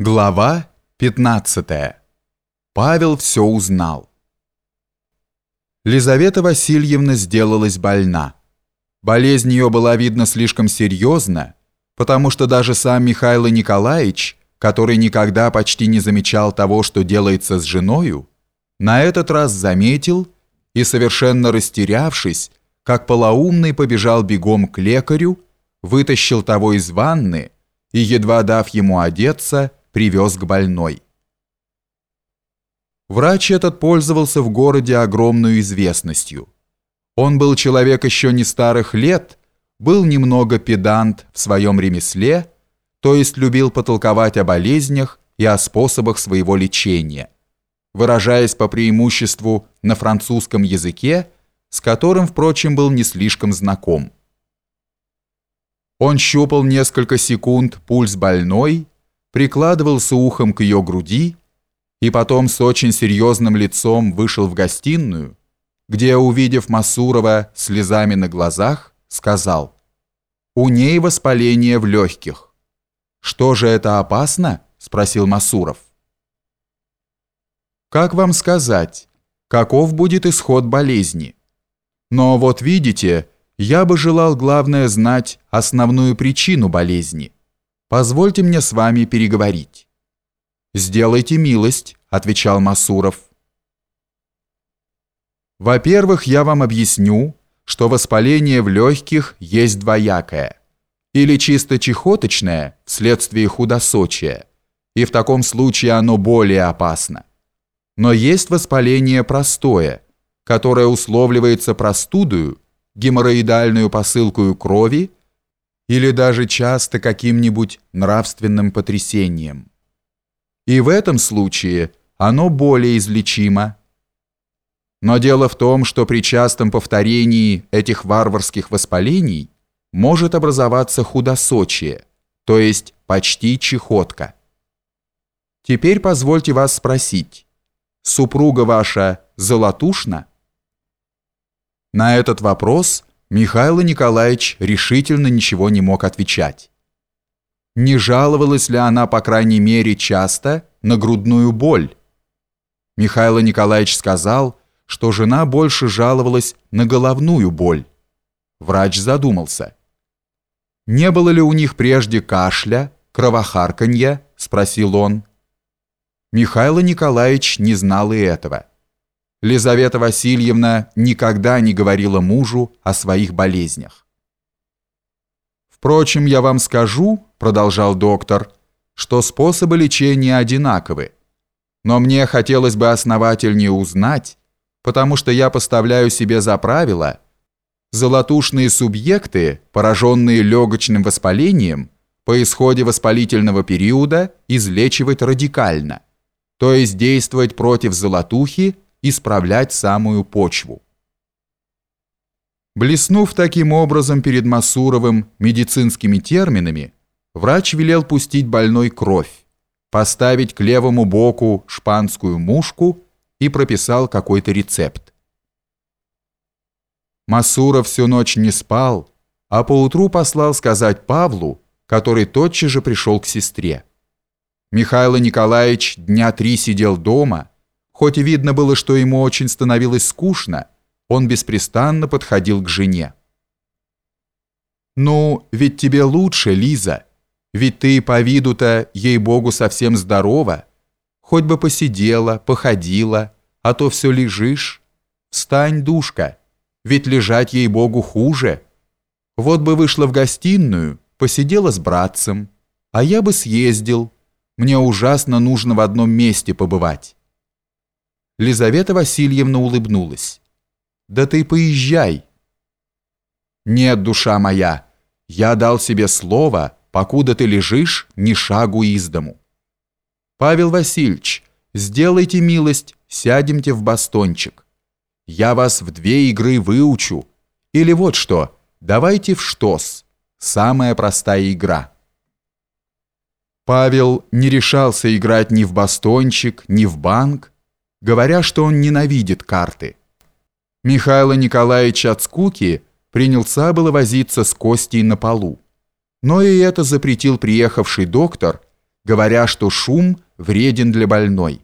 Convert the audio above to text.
Глава 15. Павел все узнал. Лизавета Васильевна сделалась больна. Болезнь ее была, видно, слишком серьезна, потому что даже сам Михаил Николаевич, который никогда почти не замечал того, что делается с женою, на этот раз заметил и, совершенно растерявшись, как полоумный побежал бегом к лекарю, вытащил того из ванны и, едва дав ему одеться, привез к больной. Врач этот пользовался в городе огромной известностью. Он был человек еще не старых лет, был немного педант в своем ремесле, то есть любил потолковать о болезнях и о способах своего лечения, выражаясь по преимуществу на французском языке, с которым, впрочем, был не слишком знаком. Он щупал несколько секунд пульс больной прикладывался ухом к ее груди и потом с очень серьезным лицом вышел в гостиную, где, увидев Масурова слезами на глазах, сказал «У ней воспаление в легких». «Что же это опасно?» – спросил Масуров. «Как вам сказать, каков будет исход болезни? Но вот видите, я бы желал главное знать основную причину болезни». Позвольте мне с вами переговорить». «Сделайте милость», — отвечал Масуров. «Во-первых, я вам объясню, что воспаление в легких есть двоякое. Или чисто чехоточное, вследствие худосочия, и в таком случае оно более опасно. Но есть воспаление простое, которое условливается простудою, геморроидальную посылкою крови или даже часто каким-нибудь нравственным потрясением. И в этом случае оно более излечимо. Но дело в том, что при частом повторении этих варварских воспалений может образоваться худосочие, то есть почти чехотка. Теперь позвольте вас спросить, супруга ваша золотушна? На этот вопрос – Михаил Николаевич решительно ничего не мог отвечать. Не жаловалась ли она, по крайней мере, часто на грудную боль? Михаил Николаевич сказал, что жена больше жаловалась на головную боль. Врач задумался. «Не было ли у них прежде кашля, кровохарканья?» – спросил он. Михаил Николаевич не знал и этого. Лизавета Васильевна никогда не говорила мужу о своих болезнях. «Впрочем, я вам скажу, — продолжал доктор, — что способы лечения одинаковы. Но мне хотелось бы основательнее узнать, потому что я поставляю себе за правило золотушные субъекты, пораженные легочным воспалением, по исходе воспалительного периода излечивать радикально, то есть действовать против золотухи исправлять самую почву. Блеснув таким образом перед Масуровым медицинскими терминами, врач велел пустить больной кровь, поставить к левому боку шпанскую мушку и прописал какой-то рецепт. Масуров всю ночь не спал, а поутру послал сказать Павлу, который тотчас же пришел к сестре. Михаил Николаевич дня три сидел дома, Хоть и видно было, что ему очень становилось скучно, он беспрестанно подходил к жене. «Ну, ведь тебе лучше, Лиза. Ведь ты по виду-то, ей-богу, совсем здорова. Хоть бы посидела, походила, а то все лежишь. Встань, душка, ведь лежать ей-богу хуже. Вот бы вышла в гостиную, посидела с братцем, а я бы съездил. Мне ужасно нужно в одном месте побывать». Лизавета Васильевна улыбнулась. «Да ты поезжай!» «Нет, душа моя, я дал себе слово, покуда ты лежишь, ни шагу из дому». «Павел Васильевич, сделайте милость, сядемте в бастончик. Я вас в две игры выучу. Или вот что, давайте в штос. Самая простая игра». Павел не решался играть ни в бастончик, ни в банк, говоря, что он ненавидит карты. Михаил Николаевич от скуки принялся было возиться с Костей на полу. Но и это запретил приехавший доктор, говоря, что шум вреден для больной.